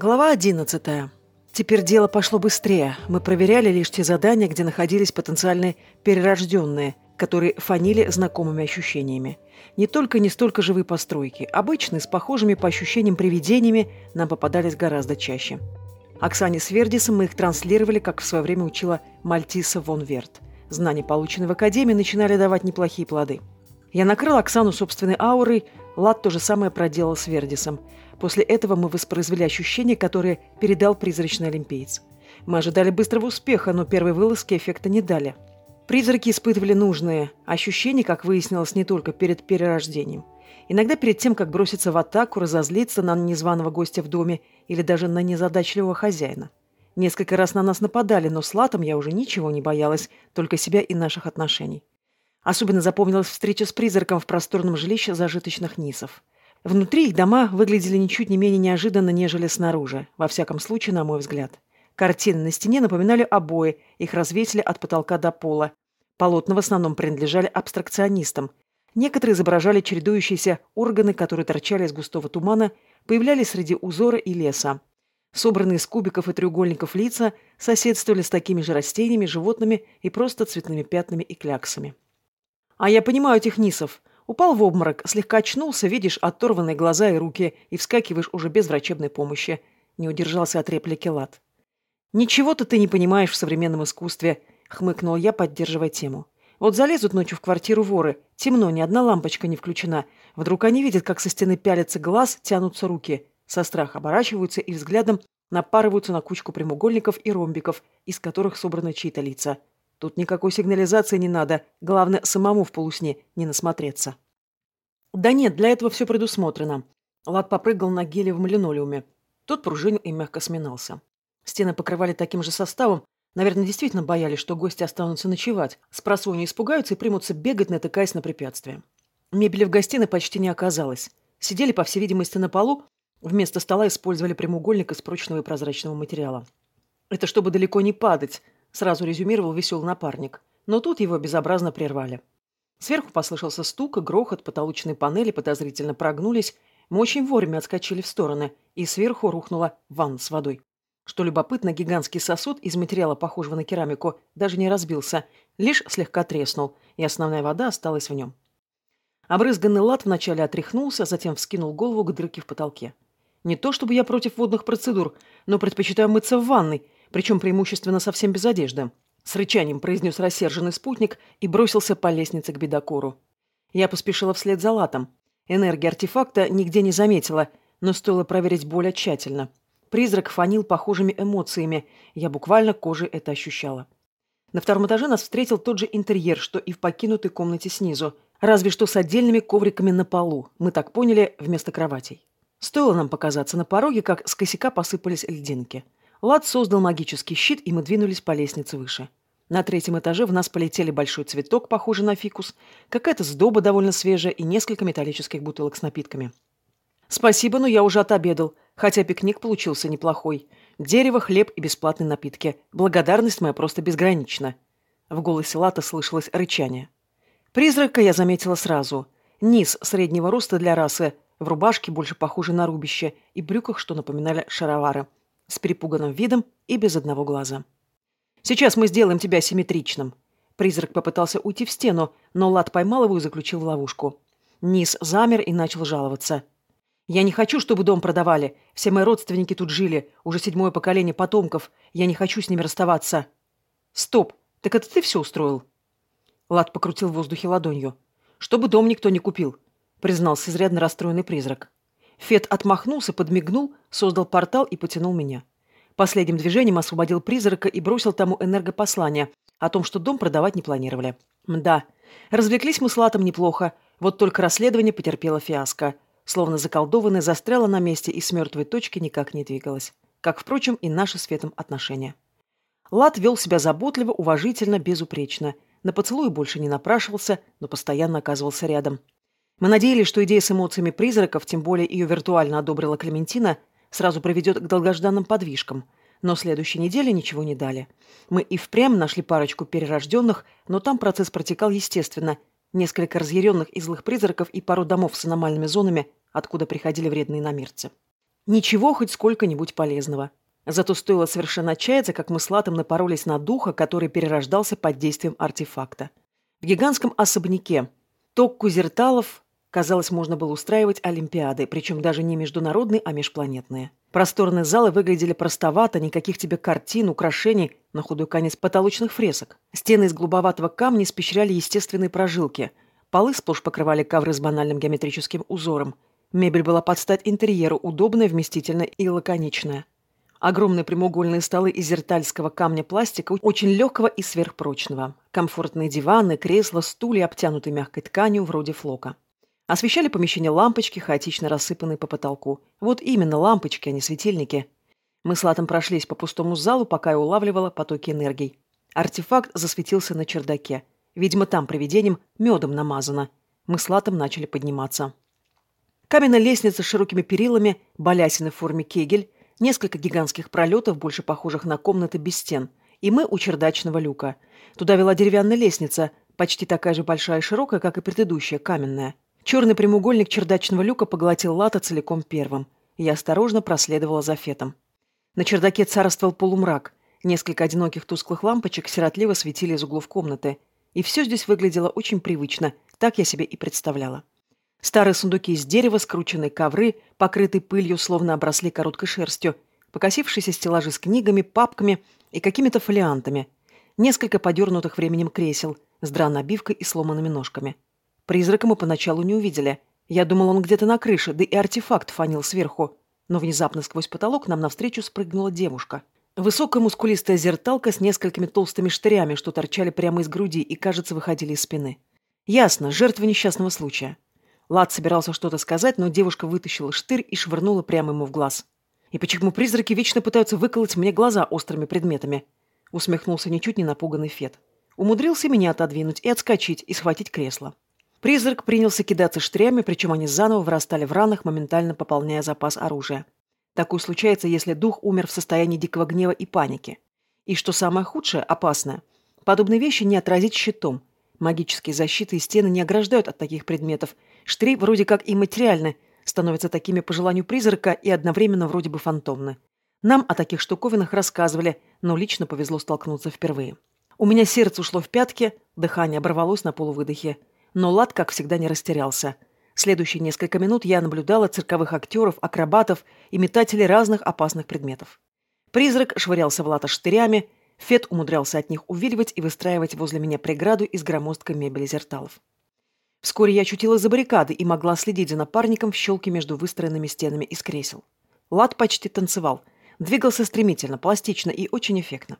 Глава 11. Теперь дело пошло быстрее. Мы проверяли лишь те задания, где находились потенциальные перерожденные, которые фанили знакомыми ощущениями. Не только не столько живые постройки. Обычные, с похожими по ощущениям привидениями, нам попадались гораздо чаще. Оксане с Вердисом мы их транслировали, как в свое время учила Мальтиса фон Верт. Знания, полученные в Академии, начинали давать неплохие плоды. Я накрыл Оксану собственной аурой, Лад то же самое проделал с Вердисом – После этого мы воспроизвели ощущение, которое передал призрачный олимпиец. Мы ожидали быстрого успеха, но первые вылазки эффекта не дали. Призраки испытывали нужные ощущения, как выяснилось, не только перед перерождением. Иногда перед тем, как броситься в атаку, разозлиться на незваного гостя в доме или даже на незадачливого хозяина. Несколько раз на нас нападали, но с Латом я уже ничего не боялась, только себя и наших отношений. Особенно запомнилась встреча с призраком в просторном жилище зажиточных низов. Внутри их дома выглядели ничуть не менее неожиданно, нежели снаружи, во всяком случае, на мой взгляд. Картины на стене напоминали обои, их развесили от потолка до пола. Полотна в основном принадлежали абстракционистам. Некоторые изображали чередующиеся органы, которые торчали из густого тумана, появлялись среди узора и леса. Собранные из кубиков и треугольников лица соседствовали с такими же растениями, животными и просто цветными пятнами и кляксами. «А я понимаю этих нисов», Упал в обморок, слегка очнулся, видишь оторванные глаза и руки, и вскакиваешь уже без врачебной помощи. Не удержался от реплики Лад. «Ничего-то ты не понимаешь в современном искусстве», — хмыкнул я, поддерживая тему. «Вот залезут ночью в квартиру воры. Темно, ни одна лампочка не включена. Вдруг они видят, как со стены пялятся глаз, тянутся руки. Со страха оборачиваются и взглядом напарываются на кучку прямоугольников и ромбиков, из которых собраны чьи-то лица. Тут никакой сигнализации не надо. Главное, самому в полусне не насмотреться. Да нет, для этого все предусмотрено. Лад попрыгал на гелевом линолеуме. Тот пружинил и мягко сминался. Стены покрывали таким же составом. Наверное, действительно боялись, что гости останутся ночевать. С просонья испугаются и примутся бегать, натыкаясь на препятствия. Мебели в гостиной почти не оказалось. Сидели, по всей видимости, на полу. Вместо стола использовали прямоугольник из прочного и прозрачного материала. Это чтобы далеко не падать, сразу резюмировал веселый напарник. Но тут его безобразно прервали. Сверху послышался стук и грохот, потолочные панели подозрительно прогнулись. Мы очень вовремя отскочили в стороны, и сверху рухнула ванна с водой. Что любопытно, гигантский сосуд из материала, похожего на керамику, даже не разбился, лишь слегка треснул, и основная вода осталась в нем. Обрызганный лад вначале отряхнулся, затем вскинул голову к дырке в потолке. Не то чтобы я против водных процедур, но предпочитаю мыться в ванной, причем преимущественно совсем без одежды. С рычанием произнес рассерженный спутник и бросился по лестнице к бедокуру. Я поспешила вслед за латом. Энергии артефакта нигде не заметила, но стоило проверить более тщательно. Призрак фанил похожими эмоциями, я буквально кожей это ощущала. На втором этаже нас встретил тот же интерьер, что и в покинутой комнате снизу, разве что с отдельными ковриками на полу, мы так поняли, вместо кроватей. Стоило нам показаться на пороге, как с косяка посыпались льдинки. Лад создал магический щит, и мы двинулись по лестнице выше. На третьем этаже в нас полетели большой цветок, похожий на фикус, какая-то сдоба довольно свежая и несколько металлических бутылок с напитками. Спасибо, но я уже отобедал, хотя пикник получился неплохой. Дерево, хлеб и бесплатные напитки. Благодарность моя просто безгранична. В голосе Лата слышалось рычание. Призрака я заметила сразу. Низ среднего роста для расы, в рубашке, больше похожей на рубище, и брюках, что напоминали шаровары – с перепуганным видом и без одного глаза. «Сейчас мы сделаем тебя симметричным». Призрак попытался уйти в стену, но Лад поймал его и заключил в ловушку. Низ замер и начал жаловаться. «Я не хочу, чтобы дом продавали. Все мои родственники тут жили. Уже седьмое поколение потомков. Я не хочу с ними расставаться». «Стоп! Так это ты все устроил?» Лад покрутил в воздухе ладонью. «Чтобы дом никто не купил», — признался изрядно расстроенный призрак. Фет отмахнулся, подмигнул, создал портал и потянул меня. Последним движением освободил призрака и бросил тому энергопослание о том, что дом продавать не планировали. Да, развлеклись мы с Латом неплохо, вот только расследование потерпело фиаско. Словно заколдованная застряла на месте и с мертвой точки никак не двигалась. Как, впрочем, и наши с Фетом отношения. Лат вел себя заботливо, уважительно, безупречно. На поцелуй больше не напрашивался, но постоянно оказывался рядом. Мы надеялись, что идея с эмоциями призраков, тем более ее виртуально одобрила Клементина, сразу приведет к долгожданным подвижкам. Но следующей неделе ничего не дали. Мы и впрямь нашли парочку перерожденных, но там процесс протекал естественно. Несколько разъяренных и злых призраков и пару домов с аномальными зонами, откуда приходили вредные намерцы. Ничего хоть сколько-нибудь полезного. Зато стоило совершенно отчаяться, как мы с Латом напоролись на духа, который перерождался под действием артефакта. В гигантском особняке Токку Зерталов, казалось, можно было устраивать олимпиады, причем даже не международные, а межпланетные. Просторные залы выглядели простовато, никаких тебе картин, украшений, на худой конец потолочных фресок. Стены из голубоватого камня испещряли естественные прожилки. Полы сплошь покрывали ковры с банальным геометрическим узором. Мебель была под стать интерьеру, удобная, вместительная и лаконичная. Огромные прямоугольные столы из зертальского камня пластика, очень легкого и сверхпрочного. Комфортные диваны, кресла, стулья, обтянутые мягкой тканью, вроде флока. Освещали помещение лампочки, хаотично рассыпанные по потолку. Вот именно лампочки, а не светильники. Мы с Латом прошлись по пустому залу, пока я улавливала потоки энергий. Артефакт засветился на чердаке. Видимо, там привидением медом намазано. Мы с Латом начали подниматься. Каменная лестница с широкими перилами, балясины в форме кегель, Несколько гигантских пролетов, больше похожих на комнаты без стен. И мы у чердачного люка. Туда вела деревянная лестница, почти такая же большая и широкая, как и предыдущая, каменная. Черный прямоугольник чердачного люка поглотил лата целиком первым. Я осторожно проследовала за фетом. На чердаке царствовал полумрак. Несколько одиноких тусклых лампочек сиротливо светили из углов комнаты. И все здесь выглядело очень привычно, так я себе и представляла. Старые сундуки из дерева, скрученные ковры, покрытые пылью, словно обросли короткой шерстью, покосившиеся стеллажи с книгами, папками и какими-то фолиантами, несколько подернутых временем кресел с драной обивкой и сломанными ножками. Призрака мы поначалу не увидели. Я думал, он где-то на крыше, да и артефакт фанил сверху. Но внезапно сквозь потолок нам навстречу спрыгнула девушка. Высокая мускулистая зерталка с несколькими толстыми штырями, что торчали прямо из груди и, кажется, выходили из спины. Ясно, жертва несчастного случая. Лад собирался что-то сказать, но девушка вытащила штырь и швырнула прямо ему в глаз. «И почему призраки вечно пытаются выколоть мне глаза острыми предметами?» Усмехнулся ничуть не напуганный Фет. Умудрился меня отодвинуть и отскочить, и схватить кресло. Призрак принялся кидаться штрями, причем они заново вырастали в ранах, моментально пополняя запас оружия. Такое случается, если дух умер в состоянии дикого гнева и паники. И что самое худшее, опасное, подобные вещи не отразить щитом. Магические защиты и стены не ограждают от таких предметов, Штри вроде как и материальны, становятся такими по желанию призрака и одновременно вроде бы фантомны. Нам о таких штуковинах рассказывали, но лично повезло столкнуться впервые. У меня сердце ушло в пятки, дыхание оборвалось на полувыдохе. Но Лад, как всегда, не растерялся. Следующие несколько минут я наблюдала цирковых актеров, акробатов и метателей разных опасных предметов. Призрак швырялся в Лата штырями, Фет умудрялся от них увиливать и выстраивать возле меня преграду из громоздкой мебели зерталов. Вскоре я очутилась за баррикады и могла следить за напарником в щелке между выстроенными стенами из кресел. Лад почти танцевал. Двигался стремительно, пластично и очень эффектно.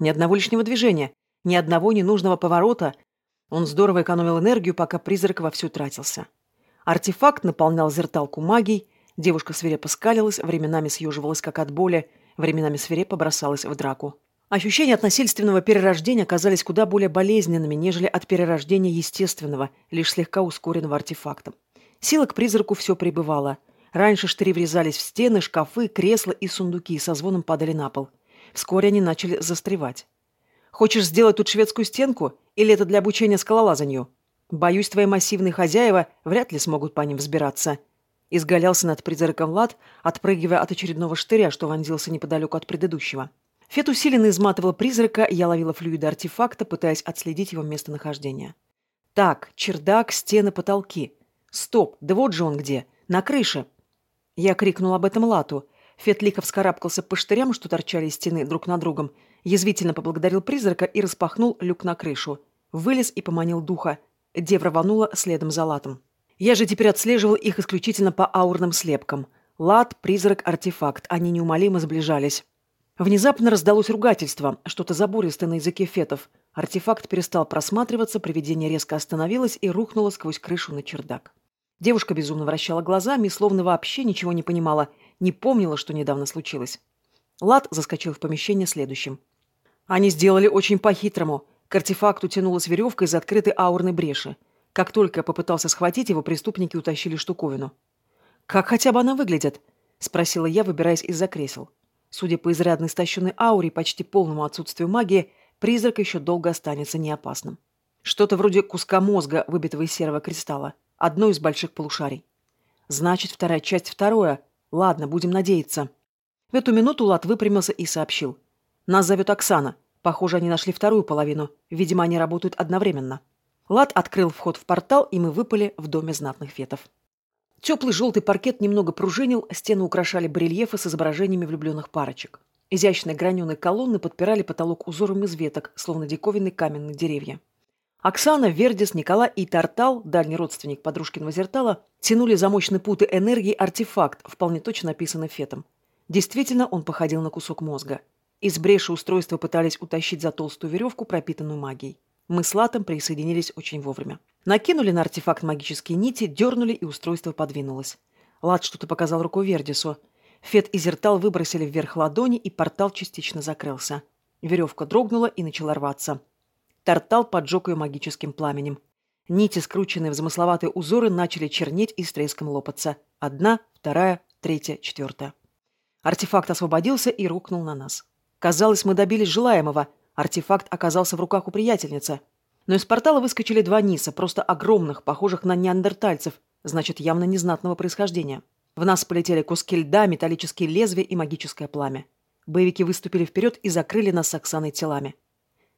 Ни одного лишнего движения, ни одного ненужного поворота. Он здорово экономил энергию, пока призрак вовсю тратился. Артефакт наполнял зерталку магией, девушка свирепо скалилась, временами съеживалась как от боли, временами свирепо бросалась в драку. Ощущения от насильственного перерождения оказались куда более болезненными, нежели от перерождения естественного, лишь слегка ускоренного артефактом. Сила к призраку все пребывала. Раньше штыри врезались в стены, шкафы, кресла и сундуки со звоном падали на пол. Вскоре они начали застревать. «Хочешь сделать тут шведскую стенку? Или это для обучения скалолазанию? Боюсь, твои массивные хозяева вряд ли смогут по ним взбираться». Изгалялся над призраком Лад, отпрыгивая от очередного штыря, что вонзился неподалеку от предыдущего. Фет усиленно изматывал призрака, и я ловила флюиды артефакта, пытаясь отследить его местонахождение. Так, чердак, стены, потолки. Стоп, да вот же он где. На крыше. Я крикнул об этом Лату. Фет лихо вскарабкался по штырям, что торчали из стены друг на другом, язвительно поблагодарил призрака и распахнул люк на крышу. Вылез и поманил духа. Дева рванула следом за Латом. Я же теперь отслеживал их исключительно по аурным слепкам. Лат, призрак, артефакт. Они неумолимо сближались. Внезапно раздалось ругательство, что-то забористое на языке фетов. Артефакт перестал просматриваться, привидение резко остановилось и рухнуло сквозь крышу на чердак. Девушка безумно вращала глазами и словно вообще ничего не понимала, не помнила, что недавно случилось. Лад заскочил в помещение следующим. Они сделали очень по-хитрому. К артефакту тянулась веревка из открытой аурной бреши. Как только я попытался схватить его, преступники утащили штуковину. «Как хотя бы она выглядит?» – спросила я, выбираясь из-за кресел. Судя по изрядно истощенной ауре и почти полному отсутствию магии, призрак еще долго останется неопасным. Что-то вроде куска мозга, выбитого из серого кристалла. Одно из больших полушарий. Значит, вторая часть второе. Ладно, будем надеяться. В эту минуту Лад выпрямился и сообщил. Нас зовет Оксана. Похоже, они нашли вторую половину. Видимо, они работают одновременно. Лад открыл вход в портал, и мы выпали в доме знатных фетов. Теплый желтый паркет немного пружинил, стены украшали барельефы с изображениями влюбленных парочек. Изящные граненые колонны подпирали потолок узором из веток, словно диковинные каменные деревья. Оксана, Вердис, Никола и Тартал, дальний родственник подружкиного зертала, тянули замочные путы энергии артефакт, вполне точно описанный Фетом. Действительно, он походил на кусок мозга. Из бреши устройства пытались утащить за толстую веревку, пропитанную магией. Мы с Латом присоединились очень вовремя. Накинули на артефакт магические нити, дернули, и устройство подвинулось. Лат что-то показал рукой Вердису. Фет и Зертал выбросили вверх ладони, и портал частично закрылся. Веревка дрогнула и начала рваться. Тартал поджег ее магическим пламенем. Нити, скрученные в замысловатые узоры, начали чернеть и с треском лопаться. Одна, вторая, третья, четвертая. Артефакт освободился и рухнул на нас. Казалось, мы добились желаемого. Артефакт оказался в руках у приятельницы. Но из портала выскочили два ниса, просто огромных, похожих на неандертальцев, значит, явно незнатного происхождения. В нас полетели куски льда, металлические лезвия и магическое пламя. Боевики выступили вперед и закрыли нас с Оксаной телами.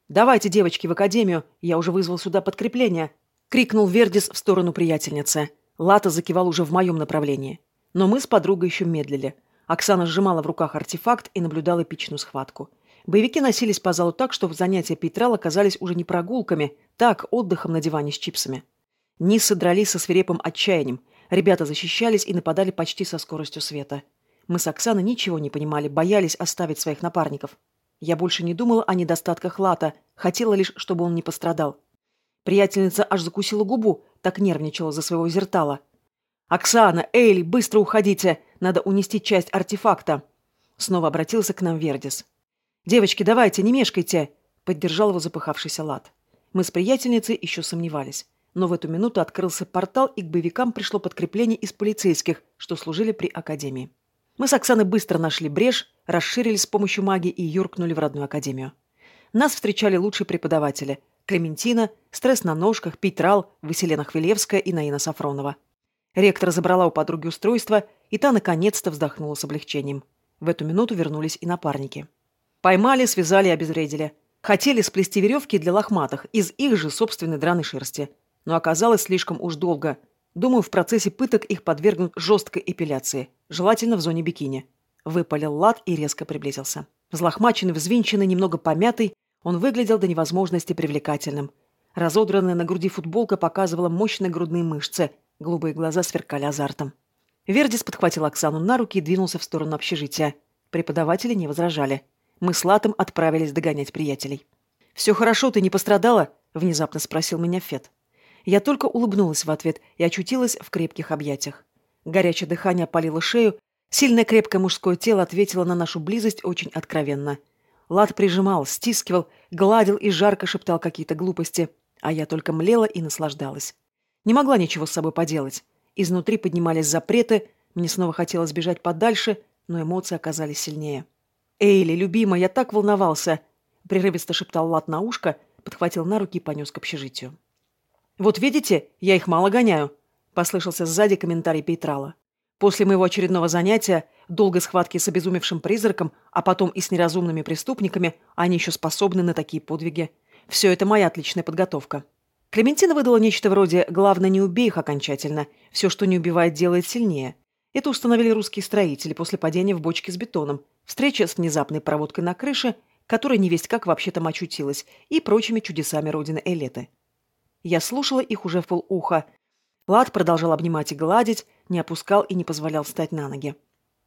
«Давайте, девочки, в академию, я уже вызвал сюда подкрепление!» — крикнул Вердис в сторону приятельницы. Лата закивал уже в моем направлении. Но мы с подругой еще медлили. Оксана сжимала в руках артефакт и наблюдала эпичную схватку. Боевики носились по залу так, что занятия Пейтрал оказались уже не прогулками, так, отдыхом на диване с чипсами. Ниссы дрались со свирепым отчаянием. Ребята защищались и нападали почти со скоростью света. Мы с Оксаной ничего не понимали, боялись оставить своих напарников. Я больше не думала о недостатках Лата, хотела лишь, чтобы он не пострадал. Приятельница аж закусила губу, так нервничала за своего зертала. «Оксана, Эйли, быстро уходите! Надо унести часть артефакта!» Снова обратился к нам Вердис. «Девочки, давайте, не мешкайте!» Поддержал его запыхавшийся Лат. Мы с приятельницей еще сомневались. Но в эту минуту открылся портал, и к боевикам пришло подкрепление из полицейских, что служили при Академии. Мы с Оксаной быстро нашли брешь, расширились с помощью магии и юркнули в родную академию. Нас встречали лучшие преподаватели – Клементина, Стресс на ножках, Петрал, Василена Хвилевская и Наина Сафронова. Ректор забрала у подруги устройство, и та наконец-то вздохнула с облегчением. В эту минуту вернулись и напарники. Поймали, связали и обезвредили. Хотели сплести веревки для лохматых из их же собственной драной шерсти. Но оказалось слишком уж долго – Думаю, в процессе пыток их подвергнут жесткой эпиляции, желательно в зоне бикини. Выпалил лад и резко приблизился. Взлохмаченный, взвинченный, немного помятый, он выглядел до невозможности привлекательным. Разодранная на груди футболка показывала мощные грудные мышцы, голубые глаза сверкали азартом. Вердис подхватил Оксану на руки и двинулся в сторону общежития. Преподаватели не возражали. Мы с Латом отправились догонять приятелей. «Все хорошо, ты не пострадала?» – внезапно спросил меня Фет. Я только улыбнулась в ответ и очутилась в крепких объятиях. Горячее дыхание опалило шею, сильное крепкое мужское тело ответило на нашу близость очень откровенно. Лад прижимал, стискивал, гладил и жарко шептал какие-то глупости, а я только млела и наслаждалась. Не могла ничего с собой поделать. Изнутри поднимались запреты, мне снова хотелось бежать подальше, но эмоции оказались сильнее. «Эйли, любимая, я так волновался!» — прерывисто шептал Лад на ушко, подхватил на руки и понес к общежитию. «Вот видите, я их мало гоняю», — послышался сзади комментарий Пейтрала. «После моего очередного занятия, долгой схватки с обезумевшим призраком, а потом и с неразумными преступниками, они еще способны на такие подвиги. Все это моя отличная подготовка». Клементина выдала нечто вроде «главное, не убей их окончательно. Все, что не убивает, делает сильнее». Это установили русские строители после падения в бочке с бетоном, встреча с внезапной проводкой на крыше, которая невесть как вообще там очутилась, и прочими чудесами родины Элеты. Я слушала их уже в полуха. Лад продолжал обнимать и гладить, не опускал и не позволял встать на ноги.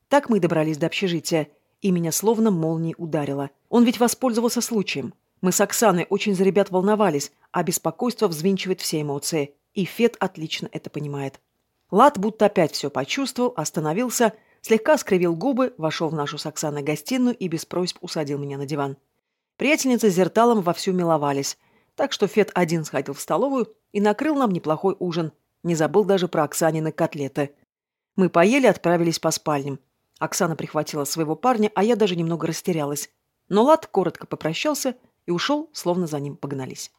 Так мы и добрались до общежития, и меня словно молнией ударило. Он ведь воспользовался случаем. Мы с Оксаной очень за ребят волновались, а беспокойство взвинчивает все эмоции. И Фет отлично это понимает. Лад будто опять все почувствовал, остановился, слегка скривил губы, вошел в нашу с Оксаной гостиную и без просьб усадил меня на диван. Приятельницы с зерталом вовсю миловались. Так что Фет один сходил в столовую и накрыл нам неплохой ужин. Не забыл даже про Оксанины котлеты. Мы поели, отправились по спальням. Оксана прихватила своего парня, а я даже немного растерялась. Но Лад коротко попрощался и ушел, словно за ним погнались.